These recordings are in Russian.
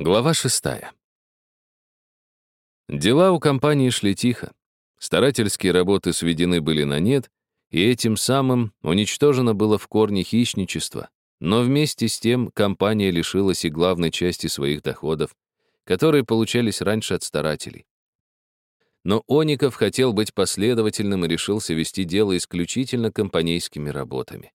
Глава шестая. Дела у компании шли тихо. Старательские работы сведены были на нет, и этим самым уничтожено было в корне хищничество. Но вместе с тем компания лишилась и главной части своих доходов, которые получались раньше от старателей. Но Оников хотел быть последовательным и решился вести дело исключительно компанейскими работами.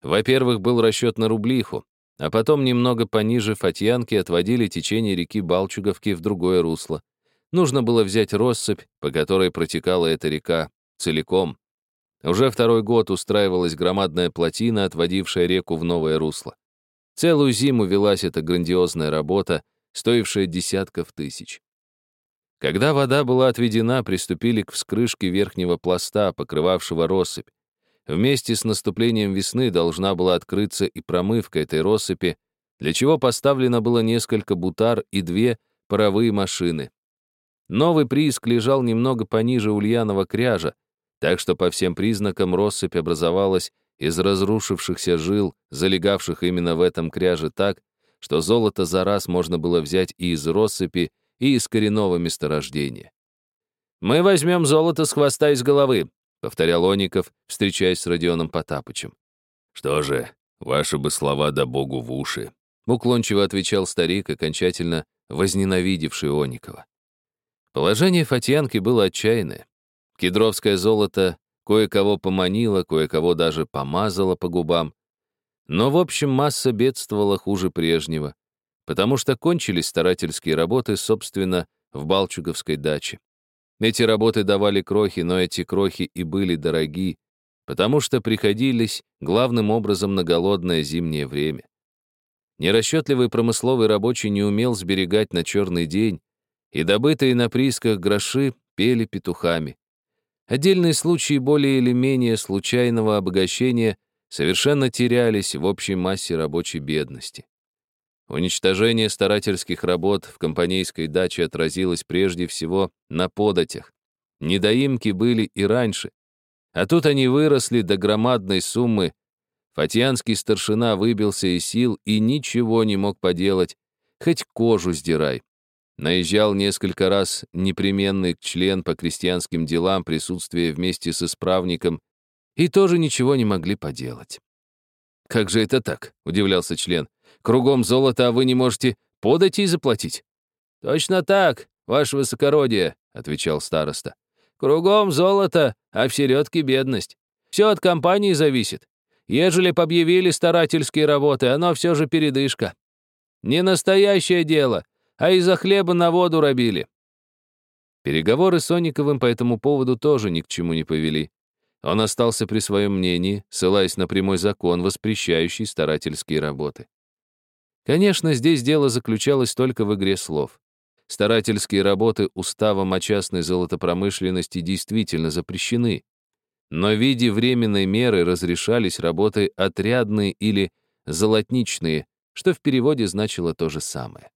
Во-первых, был расчет на рублиху, а потом немного пониже Фатьянки отводили течение реки Балчуговки в другое русло. Нужно было взять россыпь, по которой протекала эта река, целиком. Уже второй год устраивалась громадная плотина, отводившая реку в новое русло. Целую зиму велась эта грандиозная работа, стоившая десятков тысяч. Когда вода была отведена, приступили к вскрышке верхнего пласта, покрывавшего россыпь. Вместе с наступлением весны должна была открыться и промывка этой россыпи, для чего поставлено было несколько бутар и две паровые машины. Новый прииск лежал немного пониже Ульянова кряжа, так что по всем признакам россыпь образовалась из разрушившихся жил, залегавших именно в этом кряже так, что золото за раз можно было взять и из россыпи, и из коренного месторождения. «Мы возьмем золото с хвоста и с головы», — повторял Оников, встречаясь с Родионом Потапычем. «Что же, ваши бы слова да богу в уши», — уклончиво отвечал старик, окончательно возненавидевший Оникова. Положение Фатьянки было отчаянное. Кедровское золото кое-кого поманило, кое-кого даже помазало по губам. Но, в общем, масса бедствовала хуже прежнего, потому что кончились старательские работы, собственно, в Балчуговской даче. Эти работы давали крохи, но эти крохи и были дороги, потому что приходились главным образом на голодное зимнее время. Нерасчетливый промысловый рабочий не умел сберегать на черный день, и добытые на приисках гроши пели петухами. Отдельные случаи более или менее случайного обогащения совершенно терялись в общей массе рабочей бедности. Уничтожение старательских работ в компанейской даче отразилось прежде всего на податях. Недоимки были и раньше. А тут они выросли до громадной суммы. Фатьянский старшина выбился из сил и ничего не мог поделать, хоть кожу сдирай. Наезжал несколько раз непременный член по крестьянским делам присутствия вместе с исправником, и тоже ничего не могли поделать. «Как же это так?» — удивлялся член. Кругом золото, а вы не можете подать и заплатить». «Точно так, ваше высокородие», — отвечал староста. «Кругом золото, а в середке бедность. Все от компании зависит. Ежели побъявили старательские работы, оно все же передышка. Не настоящее дело, а из-за хлеба на воду робили». Переговоры с Сониковым по этому поводу тоже ни к чему не повели. Он остался при своем мнении, ссылаясь на прямой закон, воспрещающий старательские работы. Конечно, здесь дело заключалось только в игре слов. Старательские работы уставом о частной золотопромышленности действительно запрещены, но в виде временной меры разрешались работы отрядные или золотничные, что в переводе значило то же самое.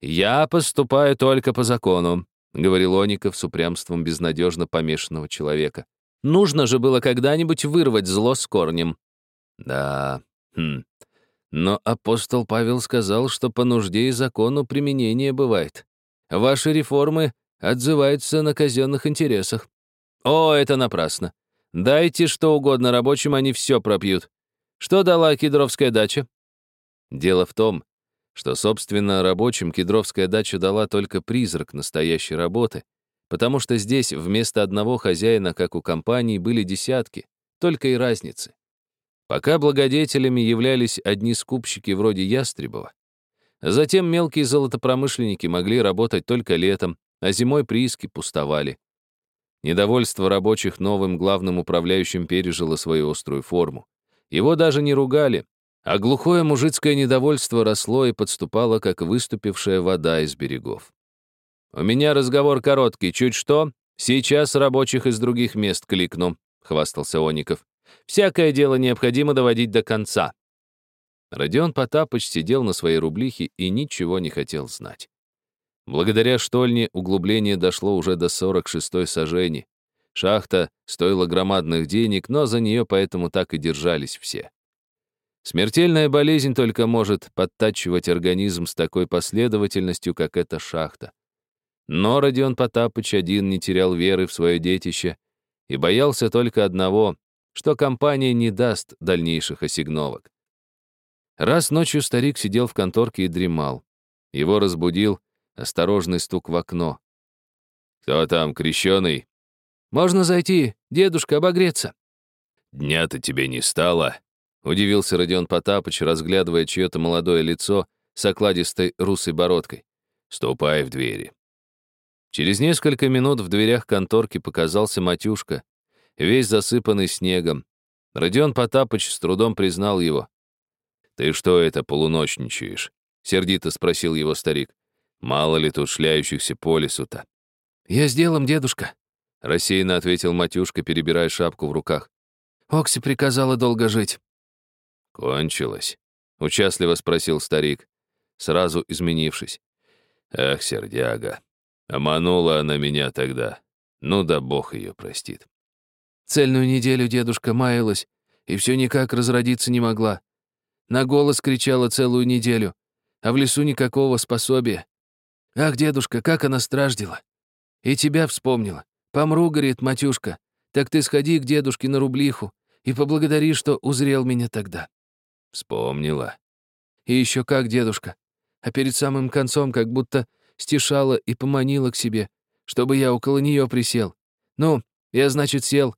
«Я поступаю только по закону», — говорил Оников с упрямством безнадежно помешанного человека. «Нужно же было когда-нибудь вырвать зло с корнем». «Да, хм, но апостол Павел сказал, что по нужде и закону применение бывает. Ваши реформы отзываются на казенных интересах. О, это напрасно. Дайте что угодно рабочим, они все пропьют. Что дала кедровская дача? Дело в том, что, собственно, рабочим кедровская дача дала только призрак настоящей работы, потому что здесь вместо одного хозяина, как у компании, были десятки, только и разницы. Пока благодетелями являлись одни скупщики вроде Ястребова. Затем мелкие золотопромышленники могли работать только летом, а зимой прииски пустовали. Недовольство рабочих новым главным управляющим пережило свою острую форму. Его даже не ругали, а глухое мужицкое недовольство росло и подступало, как выступившая вода из берегов. «У меня разговор короткий, чуть что, сейчас рабочих из других мест кликну», — хвастался Оников. Всякое дело необходимо доводить до конца. Родион Потапыч сидел на своей рублихе и ничего не хотел знать. Благодаря штольне углубление дошло уже до 46-й сажени. Шахта стоила громадных денег, но за нее поэтому так и держались все. Смертельная болезнь только может подтачивать организм с такой последовательностью, как эта шахта. Но Родион Потапыч один не терял веры в свое детище и боялся только одного, что компания не даст дальнейших осигновок. Раз ночью старик сидел в конторке и дремал. Его разбудил осторожный стук в окно. «Кто там, крещеный?» «Можно зайти, дедушка, обогреться». «Дня-то тебе не стало?» — удивился Родион Потапыч, разглядывая чье-то молодое лицо с окладистой русой бородкой. «Ступай в двери». Через несколько минут в дверях конторки показался Матюшка, весь засыпанный снегом. Родион Потапыч с трудом признал его. «Ты что это полуночничаешь?» — сердито спросил его старик. «Мало ли тут шляющихся по лесу-то». «Я с делом, дедушка», — рассеянно ответил Матюшка, перебирая шапку в руках. «Окси приказала долго жить». «Кончилось?» — участливо спросил старик, сразу изменившись. «Ах, сердяга, Оманула она меня тогда. Ну да бог ее простит. Цельную неделю дедушка маялась, и все никак разродиться не могла. На голос кричала целую неделю, а в лесу никакого способия. Ах, дедушка, как она страждила. И тебя вспомнила. Помру, говорит Матюшка. Так ты сходи к дедушке на рублиху и поблагодари, что узрел меня тогда. Вспомнила. И еще как, дедушка. А перед самым концом как будто стишала и поманила к себе, чтобы я около нее присел. Ну, я, значит, сел.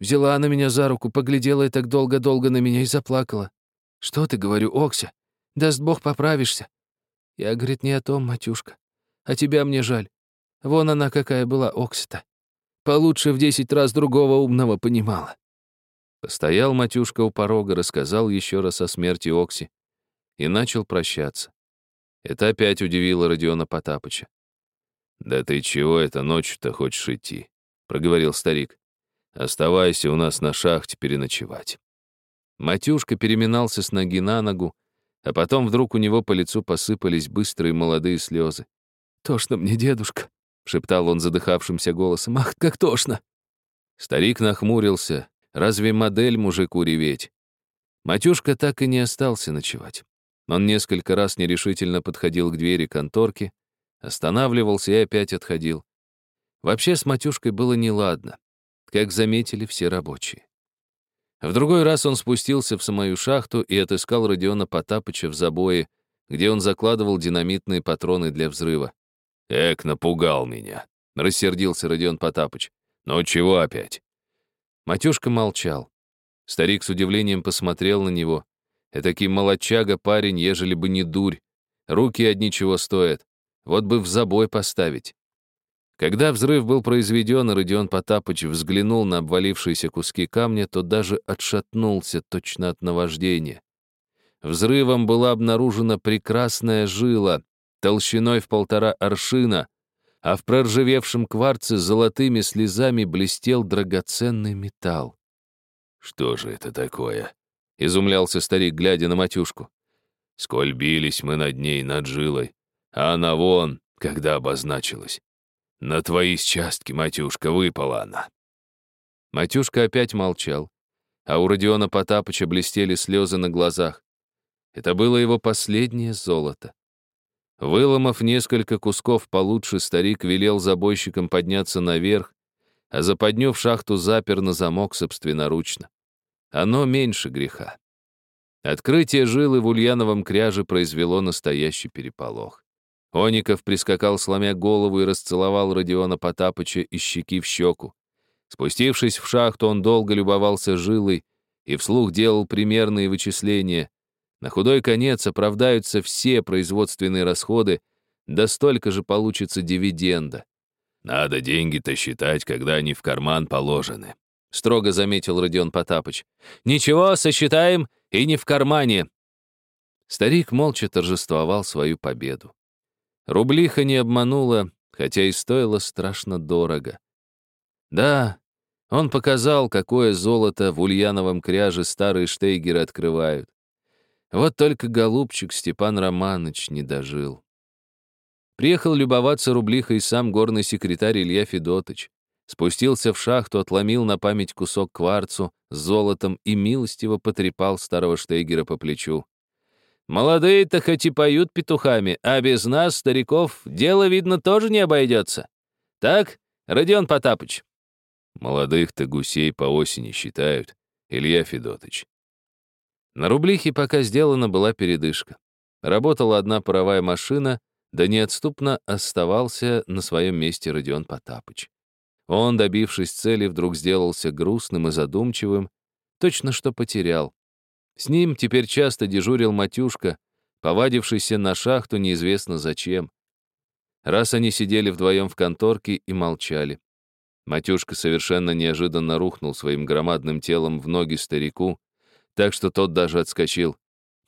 Взяла она меня за руку, поглядела и так долго-долго на меня и заплакала. «Что ты, говорю, Окся? Даст Бог, поправишься». Я, говорит, не о том, матюшка. А тебя мне жаль. Вон она какая была, Окся-то. Получше в десять раз другого умного понимала. Постоял матюшка у порога, рассказал еще раз о смерти Окси и начал прощаться. Это опять удивило Родиона Потапыча. «Да ты чего это ночью-то хочешь идти?» — проговорил старик. «Оставайся у нас на шахте переночевать». Матюшка переминался с ноги на ногу, а потом вдруг у него по лицу посыпались быстрые молодые слезы. «Тошно мне, дедушка», — шептал он задыхавшимся голосом. «Ах, как тошно!» Старик нахмурился. «Разве модель мужику реветь?» Матюшка так и не остался ночевать. Он несколько раз нерешительно подходил к двери конторки, останавливался и опять отходил. Вообще с Матюшкой было неладно, как заметили все рабочие. В другой раз он спустился в самую шахту и отыскал Родиона Потапыча в забое, где он закладывал динамитные патроны для взрыва. «Эк, напугал меня», — рассердился Родион Потапыч. «Ну чего опять?» Матюшка молчал. Старик с удивлением посмотрел на него, Этакий молодчага парень, ежели бы не дурь. Руки одни чего стоят. Вот бы в забой поставить. Когда взрыв был произведен, и Родион Потапыч взглянул на обвалившиеся куски камня, то даже отшатнулся точно от наваждения. Взрывом была обнаружена прекрасная жила, толщиной в полтора аршина, а в проржавевшем кварце золотыми слезами блестел драгоценный металл. «Что же это такое?» — изумлялся старик, глядя на матюшку. «Сколь бились мы над ней, над жилой, а она вон, когда обозначилась. На твои счастки, матюшка, выпала она». Матюшка опять молчал, а у Родиона Потапыча блестели слезы на глазах. Это было его последнее золото. Выломав несколько кусков получше, старик велел забойщикам подняться наверх, а западню шахту запер на замок собственноручно. Оно меньше греха. Открытие жилы в Ульяновом кряже произвело настоящий переполох. Оников прискакал, сломя голову, и расцеловал Родиона Потапыча из щеки в щеку. Спустившись в шахту, он долго любовался жилой и вслух делал примерные вычисления. На худой конец оправдаются все производственные расходы, да столько же получится дивиденда. Надо деньги-то считать, когда они в карман положены, — строго заметил Родион Потапыч. «Ничего, сосчитаем, и не в кармане». Старик молча торжествовал свою победу. Рублиха не обманула, хотя и стоила страшно дорого. Да, он показал, какое золото в Ульяновом кряже старые штейгеры открывают. Вот только голубчик Степан Романович не дожил. Приехал любоваться рублихой сам горный секретарь Илья Федотыч. спустился в шахту, отломил на память кусок кварцу с золотом и милостиво потрепал старого Штейгера по плечу. «Молодые-то хоть и поют петухами, а без нас, стариков, дело, видно, тоже не обойдется. Так, Родион Потапыч?» «Молодых-то гусей по осени считают, Илья Федотыч». На Рублихе пока сделана была передышка. Работала одна паровая машина, да неотступно оставался на своем месте Родион Потапыч. Он, добившись цели, вдруг сделался грустным и задумчивым, точно что потерял. С ним теперь часто дежурил Матюшка, повадившийся на шахту неизвестно зачем. Раз они сидели вдвоем в конторке и молчали. Матюшка совершенно неожиданно рухнул своим громадным телом в ноги старику, так что тот даже отскочил.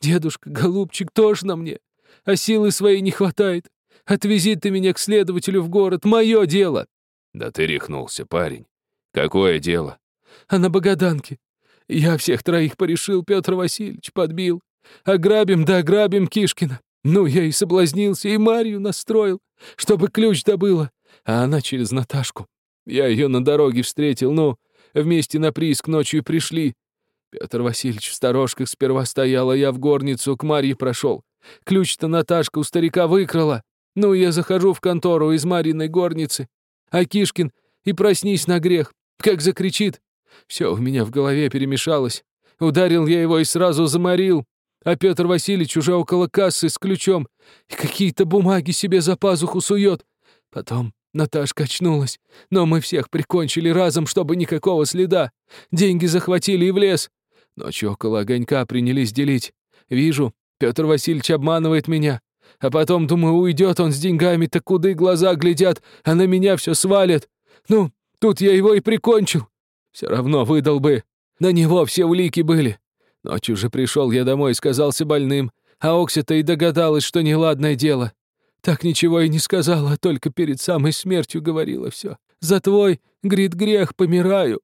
«Дедушка, голубчик, тошно мне, а силы своей не хватает. Отвези ты меня к следователю в город, мое дело!» Да ты рехнулся, парень. Какое дело? А на Богаданке. Я всех троих порешил, Петр Васильевич, подбил. Ограбим да ограбим Кишкина. Ну, я и соблазнился, и Марию настроил, чтобы ключ добыла. А она через Наташку. Я ее на дороге встретил, ну, вместе на прииск ночью пришли. Петр Васильевич в сторожках сперва стоял, а я в горницу к Марье прошел. Ключ-то Наташка у старика выкрала. Ну, я захожу в контору из Марьиной горницы. А Кишкин и проснись на грех, как закричит. Все у меня в голове перемешалось. Ударил я его и сразу заморил. А Петр Васильевич уже около кассы с ключом и какие-то бумаги себе за пазуху сует. Потом Наташка очнулась, но мы всех прикончили разом, чтобы никакого следа. Деньги захватили и в лес. Ночью около огонька принялись делить. Вижу, Петр Васильевич обманывает меня. А потом, думаю, уйдет он с деньгами, так куда и глаза глядят, а на меня все свалят. Ну, тут я его и прикончил. Все равно выдал бы. На него все улики были. Ночью же пришел я домой и сказался больным, а Окся-то и догадалась, что неладное дело. Так ничего и не сказала, только перед самой смертью говорила все. За твой, грит грех, помираю.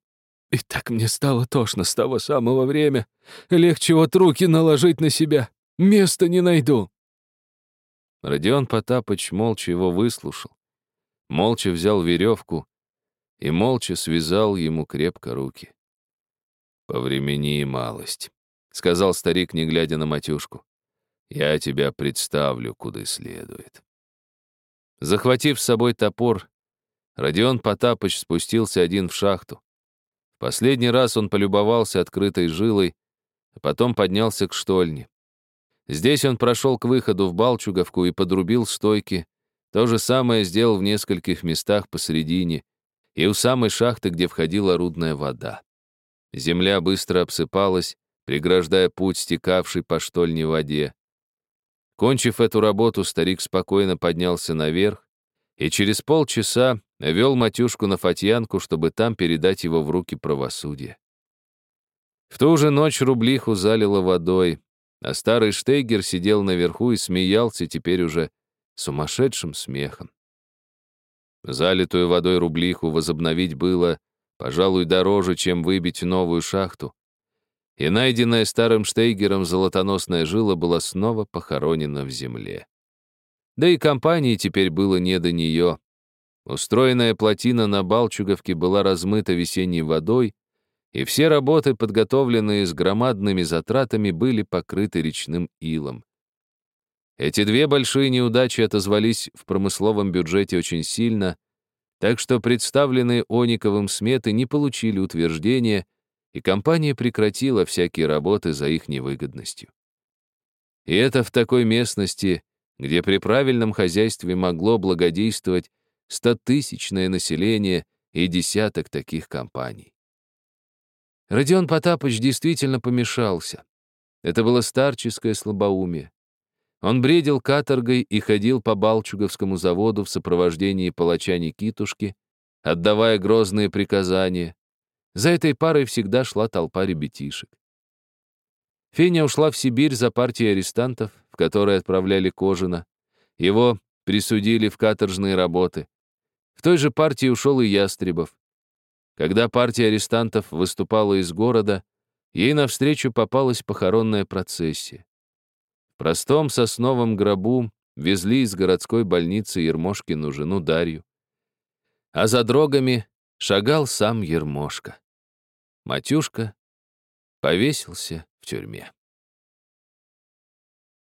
И так мне стало тошно с того самого время. Легче вот руки наложить на себя. Места не найду. Родион Потапыч молча его выслушал, молча взял веревку и молча связал ему крепко руки. «По времени и малость», — сказал старик, не глядя на матюшку. «Я тебя представлю, куда следует». Захватив с собой топор, Родион Потапыч спустился один в шахту. В последний раз он полюбовался открытой жилой, а потом поднялся к штольне. Здесь он прошел к выходу в Балчуговку и подрубил стойки. То же самое сделал в нескольких местах посередине и у самой шахты, где входила рудная вода. Земля быстро обсыпалась, преграждая путь, стекавший по штольне воде. Кончив эту работу, старик спокойно поднялся наверх и через полчаса вел матюшку на Фатьянку, чтобы там передать его в руки правосудия. В ту же ночь рублиху залило водой, а старый Штейгер сидел наверху и смеялся теперь уже сумасшедшим смехом. Залитую водой рублиху возобновить было, пожалуй, дороже, чем выбить новую шахту. И найденная старым Штейгером золотоносная жила была снова похоронена в земле. Да и компании теперь было не до нее. Устроенная плотина на Балчуговке была размыта весенней водой, и все работы, подготовленные с громадными затратами, были покрыты речным илом. Эти две большие неудачи отозвались в промысловом бюджете очень сильно, так что представленные Ониковым сметы не получили утверждения, и компания прекратила всякие работы за их невыгодностью. И это в такой местности, где при правильном хозяйстве могло благодействовать стотысячное население и десяток таких компаний. Родион Потапыч действительно помешался. Это было старческое слабоумие. Он бредил каторгой и ходил по Балчуговскому заводу в сопровождении палача Никитушки, отдавая грозные приказания. За этой парой всегда шла толпа ребятишек. Феня ушла в Сибирь за партией арестантов, в которые отправляли Кожина. Его присудили в каторжные работы. В той же партии ушел и Ястребов. Когда партия арестантов выступала из города, ей навстречу попалась похоронная процессия. Простом сосновом гробу везли из городской больницы Ермошкину жену Дарью. А за дрогами шагал сам Ермошка. Матюшка повесился в тюрьме.